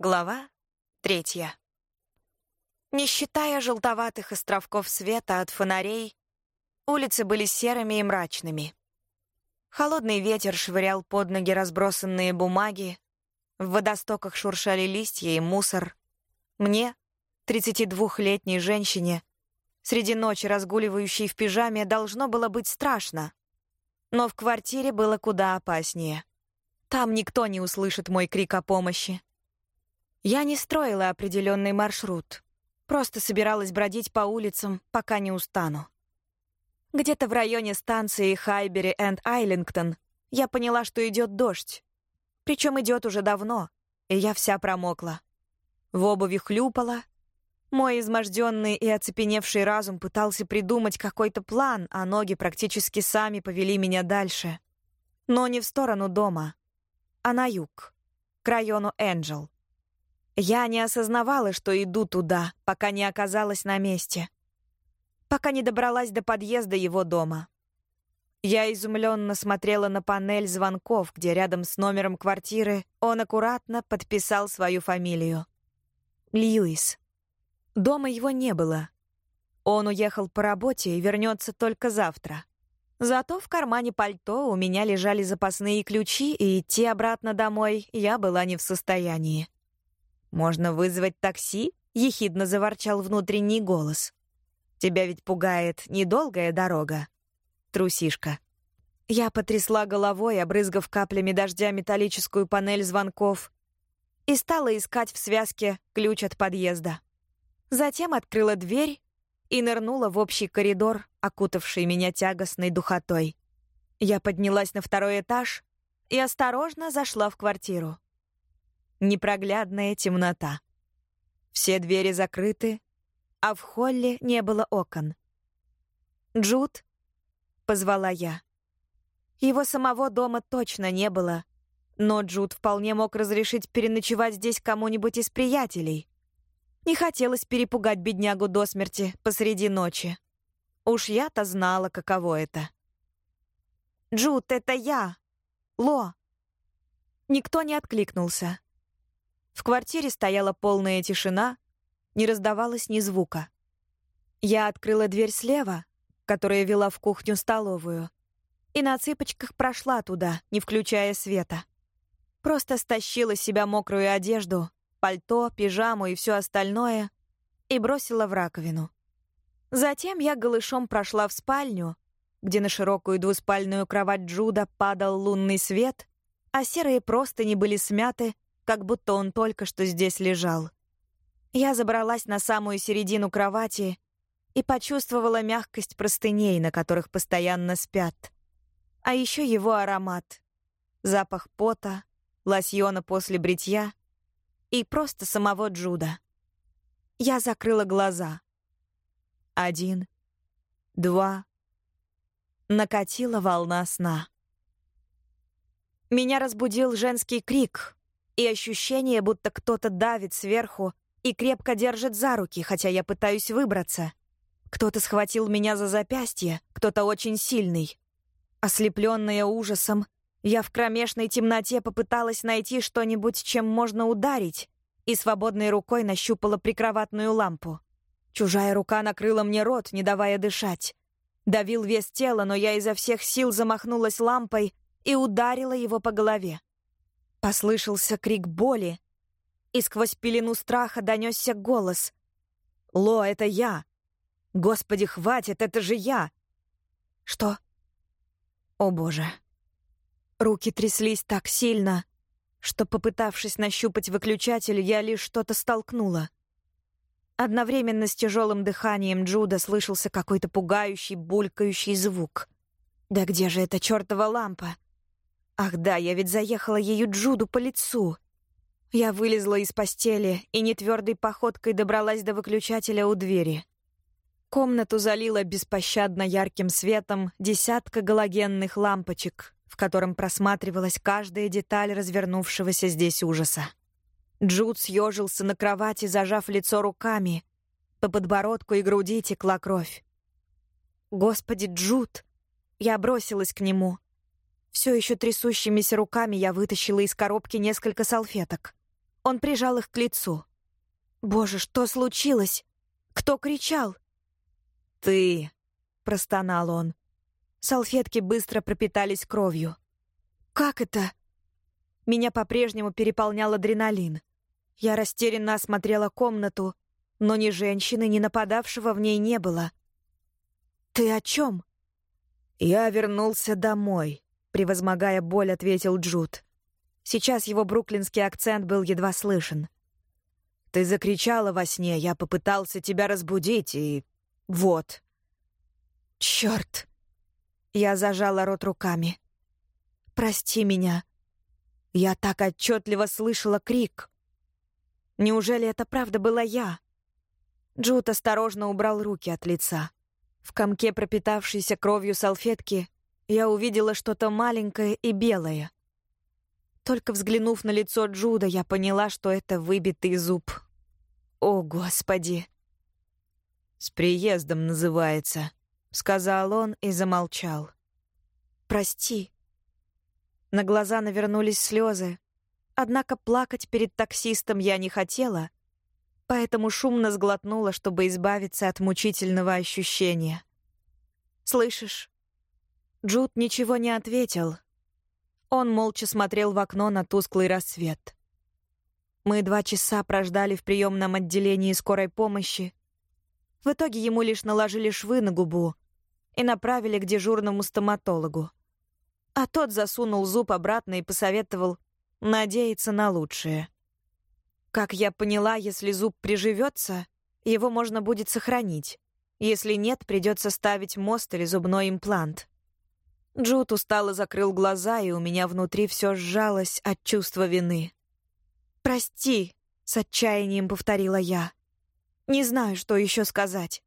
Глава третья. Не считая желтоватых островков света от фонарей, улицы были серыми и мрачными. Холодный ветер швырял под ноги разбросанные бумаги, в водостоках шуршали листья и мусор. Мне, 32-летней женщине, среди ночи разгуливающей в пижаме, должно было быть страшно. Но в квартире было куда опаснее. Там никто не услышит мой крик о помощи. Я не строила определенный маршрут. Просто собиралась бродить по улицам, пока не устану. Где-то в районе станции Хайбери энд Айлингтон я поняла, что идет дождь. Причем идет уже давно, и я вся промокла. В обуви хлюпала. Мой изможденный и оцепеневший разум пытался придумать какой-то план, а ноги практически сами повели меня дальше. Но не в сторону дома, а на юг, к району Энджел. Я не осознавала, что иду туда, пока не оказалась на месте. Пока не добралась до подъезда его дома. Я изумленно смотрела на панель звонков, где рядом с номером квартиры он аккуратно подписал свою фамилию. Льюис. Дома его не было. Он уехал по работе и вернется только завтра. Зато в кармане пальто у меня лежали запасные ключи, и идти обратно домой я была не в состоянии. «Можно вызвать такси?» — ехидно заворчал внутренний голос. «Тебя ведь пугает недолгая дорога, трусишка». Я потрясла головой, обрызгав каплями дождя металлическую панель звонков, и стала искать в связке ключ от подъезда. Затем открыла дверь и нырнула в общий коридор, окутавший меня тягостной духотой. Я поднялась на второй этаж и осторожно зашла в квартиру непроглядная темнота. Все двери закрыты, а в холле не было окон. «Джуд?» — позвала я. Его самого дома точно не было, но Джуд вполне мог разрешить переночевать здесь кому-нибудь из приятелей. Не хотелось перепугать беднягу до смерти посреди ночи. Уж я-то знала, каково это. «Джуд, это я! Ло!» Никто не откликнулся. В квартире стояла полная тишина, не раздавалось ни звука. Я открыла дверь слева, которая вела в кухню-столовую, и на цыпочках прошла туда, не включая света. Просто стащила с себя мокрую одежду, пальто, пижаму и все остальное и бросила в раковину. Затем я голышом прошла в спальню, где на широкую двуспальную кровать Джуда падал лунный свет, а серые простыни были смяты как будто он только что здесь лежал. Я забралась на самую середину кровати и почувствовала мягкость простыней, на которых постоянно спят. А еще его аромат. Запах пота, лосьона после бритья и просто самого Джуда. Я закрыла глаза. Один, два. Накатила волна сна. Меня разбудил женский крик, и ощущение, будто кто-то давит сверху и крепко держит за руки, хотя я пытаюсь выбраться. Кто-то схватил меня за запястье, кто-то очень сильный. Ослепленная ужасом, я в кромешной темноте попыталась найти что-нибудь, чем можно ударить, и свободной рукой нащупала прикроватную лампу. Чужая рука накрыла мне рот, не давая дышать. Давил вес тела, но я изо всех сил замахнулась лампой и ударила его по голове. Послышался крик боли, и сквозь пелену страха донесся голос. «Ло, это я! Господи, хватит, это же я!» «Что?» «О, Боже!» Руки тряслись так сильно, что, попытавшись нащупать выключатель, я лишь что-то столкнула. Одновременно с тяжелым дыханием Джуда слышался какой-то пугающий, булькающий звук. «Да где же эта чертова лампа?» Ах да, я ведь заехала ею Джуду по лицу. Я вылезла из постели и нетвердой походкой добралась до выключателя у двери. Комнату залила беспощадно ярким светом десятка галогенных лампочек, в котором просматривалась каждая деталь развернувшегося здесь ужаса. Джуд съежился на кровати, зажав лицо руками. По подбородку и груди текла кровь. «Господи, Джуд!» Я бросилась к нему. Все еще трясущимися руками я вытащила из коробки несколько салфеток. Он прижал их к лицу. «Боже, что случилось? Кто кричал?» «Ты!» — простонал он. Салфетки быстро пропитались кровью. «Как это?» Меня по-прежнему переполнял адреналин. Я растерянно осмотрела комнату, но ни женщины, ни нападавшего в ней не было. «Ты о чем?» «Я вернулся домой», — превозмогая боль, ответил Джуд. Сейчас его бруклинский акцент был едва слышен. «Ты закричала во сне, я попытался тебя разбудить, и... вот». «Чёрт!» Я зажала рот руками. «Прости меня. Я так отчетливо слышала крик. Неужели это правда была я?» Джуд осторожно убрал руки от лица. В комке пропитавшейся кровью салфетки я увидела что-то маленькое и белое. Только взглянув на лицо Джуда, я поняла, что это выбитый зуб. О, Господи! «С приездом называется», — сказал он и замолчал. «Прости». На глаза навернулись слезы, однако плакать перед таксистом я не хотела, поэтому шумно сглотнула, чтобы избавиться от мучительного ощущения. «Слышишь?» Джуд ничего не ответил. Он молча смотрел в окно на тусклый рассвет. Мы два часа прождали в приемном отделении скорой помощи, в итоге ему лишь наложили швы на губу и направили к дежурному стоматологу. А тот засунул зуб обратно и посоветовал надеяться на лучшее. Как я поняла, если зуб приживется, его можно будет сохранить. Если нет, придется ставить мост или зубной имплант. Джуд устало закрыл глаза, и у меня внутри все сжалось от чувства вины. «Прости», — с отчаянием повторила я. Не знаю, что еще сказать.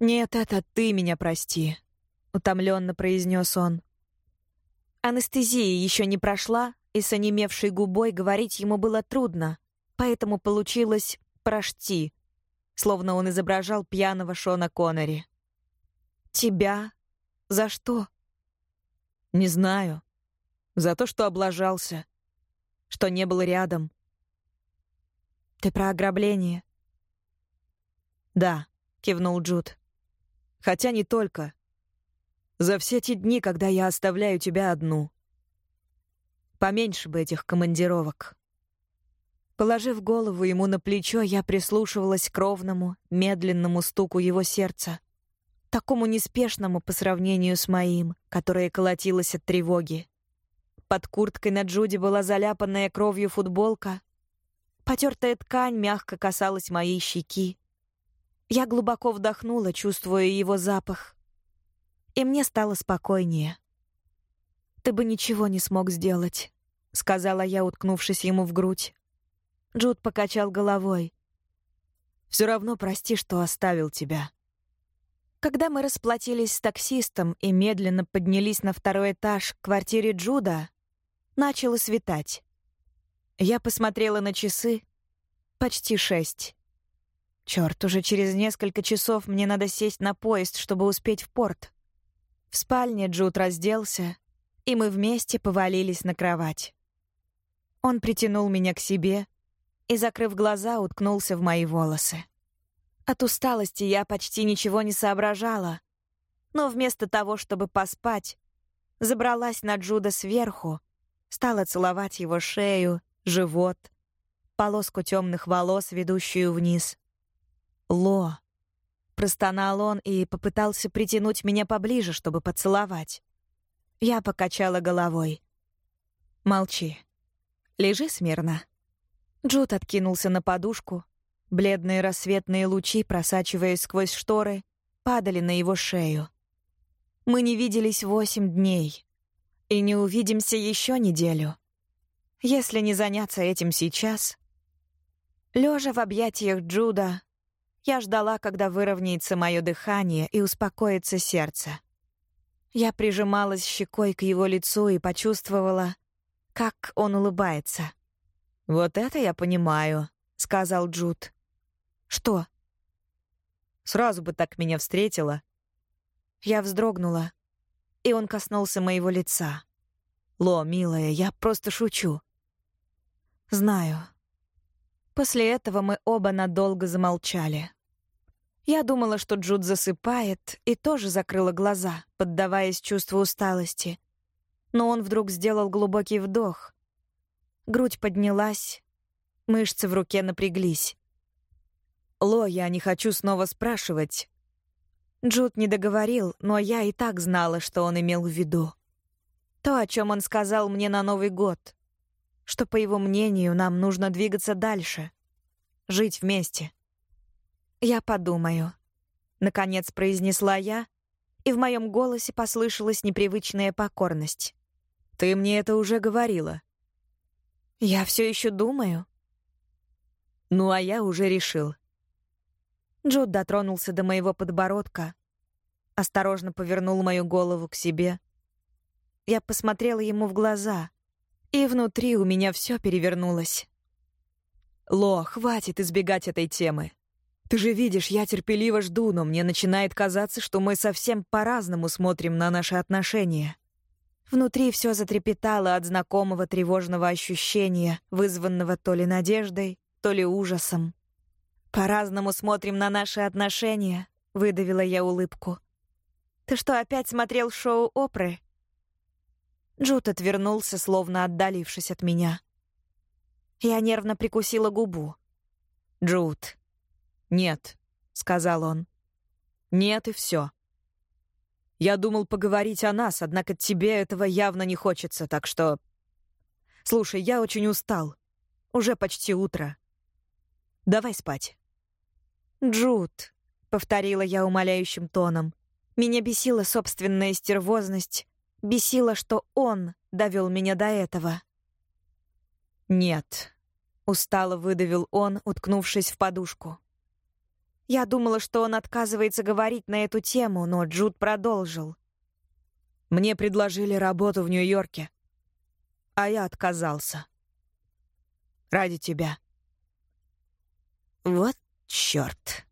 «Нет, это ты меня прости», — утомленно произнес он. Анестезия еще не прошла, и с онемевшей губой говорить ему было трудно, поэтому получилось «прошти», словно он изображал пьяного Шона Коннери. «Тебя? За что?» «Не знаю. За то, что облажался. Что не был рядом». «Ты про ограбление?» «Да», — кивнул Джуд. «Хотя не только. За все те дни, когда я оставляю тебя одну. Поменьше бы этих командировок». Положив голову ему на плечо, я прислушивалась к ровному, медленному стуку его сердца, такому неспешному по сравнению с моим, которое колотилось от тревоги. Под курткой на Джуде была заляпанная кровью футболка. Потертая ткань мягко касалась моей щеки. Я глубоко вдохнула, чувствуя его запах. И мне стало спокойнее. «Ты бы ничего не смог сделать», — сказала я, уткнувшись ему в грудь. Джуд покачал головой. «Все равно прости, что оставил тебя». Когда мы расплатились с таксистом и медленно поднялись на второй этаж к квартире Джуда, начало светать. Я посмотрела на часы. Почти шесть. Черт, уже через несколько часов мне надо сесть на поезд, чтобы успеть в порт. В спальне Джуд разделся, и мы вместе повалились на кровать. Он притянул меня к себе и, закрыв глаза, уткнулся в мои волосы. От усталости я почти ничего не соображала, но вместо того, чтобы поспать, забралась на Джуда сверху, стала целовать его шею, живот, полоску темных волос, ведущую вниз. «Ло!» Простонал он и попытался притянуть меня поближе, чтобы поцеловать. Я покачала головой. «Молчи. Лежи смирно». Джуд откинулся на подушку. Бледные рассветные лучи, просачиваясь сквозь шторы, падали на его шею. Мы не виделись восемь дней. И не увидимся еще неделю. Если не заняться этим сейчас... Лежа в объятиях Джуда, я ждала, когда выровняется мое дыхание и успокоится сердце. Я прижималась щекой к его лицу и почувствовала, как он улыбается. «Вот это я понимаю», — сказал Джуд. «Что?» «Сразу бы так меня встретила». Я вздрогнула, и он коснулся моего лица. «Ло, милая, я просто шучу». «Знаю. После этого мы оба надолго замолчали. Я думала, что Джуд засыпает, и тоже закрыла глаза, поддаваясь чувству усталости. Но он вдруг сделал глубокий вдох. Грудь поднялась, мышцы в руке напряглись. «Ло, я не хочу снова спрашивать». Джуд не договорил, но я и так знала, что он имел в виду. То, о чем он сказал мне на Новый год. Что, по его мнению, нам нужно двигаться дальше. Жить вместе. «Я подумаю», — наконец произнесла я, и в моем голосе послышалась непривычная покорность. «Ты мне это уже говорила». «Я все еще думаю». «Ну, а я уже решил». Джуд дотронулся до моего подбородка, осторожно повернул мою голову к себе. Я посмотрела ему в глаза, и внутри у меня все перевернулось. «Ло, хватит избегать этой темы. Ты же видишь, я терпеливо жду, но мне начинает казаться, что мы совсем по-разному смотрим на наши отношения». Внутри все затрепетало от знакомого тревожного ощущения, вызванного то ли надеждой, то ли ужасом. «По-разному смотрим на наши отношения», — выдавила я улыбку. «Ты что, опять смотрел шоу Опры?» Джуд отвернулся, словно отдалившись от меня. Я нервно прикусила губу. «Джуд». «Нет», — сказал он. «Нет и все. Я думал поговорить о нас, однако тебе этого явно не хочется, так что... Слушай, я очень устал. Уже почти утро. Давай спать». «Джуд», — повторила я умоляющим тоном. Меня бесила собственная стервозность, бесило, что он довел меня до этого. «Нет», — устало выдавил он, уткнувшись в подушку. Я думала, что он отказывается говорить на эту тему, но Джуд продолжил. «Мне предложили работу в Нью-Йорке, а я отказался. Ради тебя». Вот чёрт.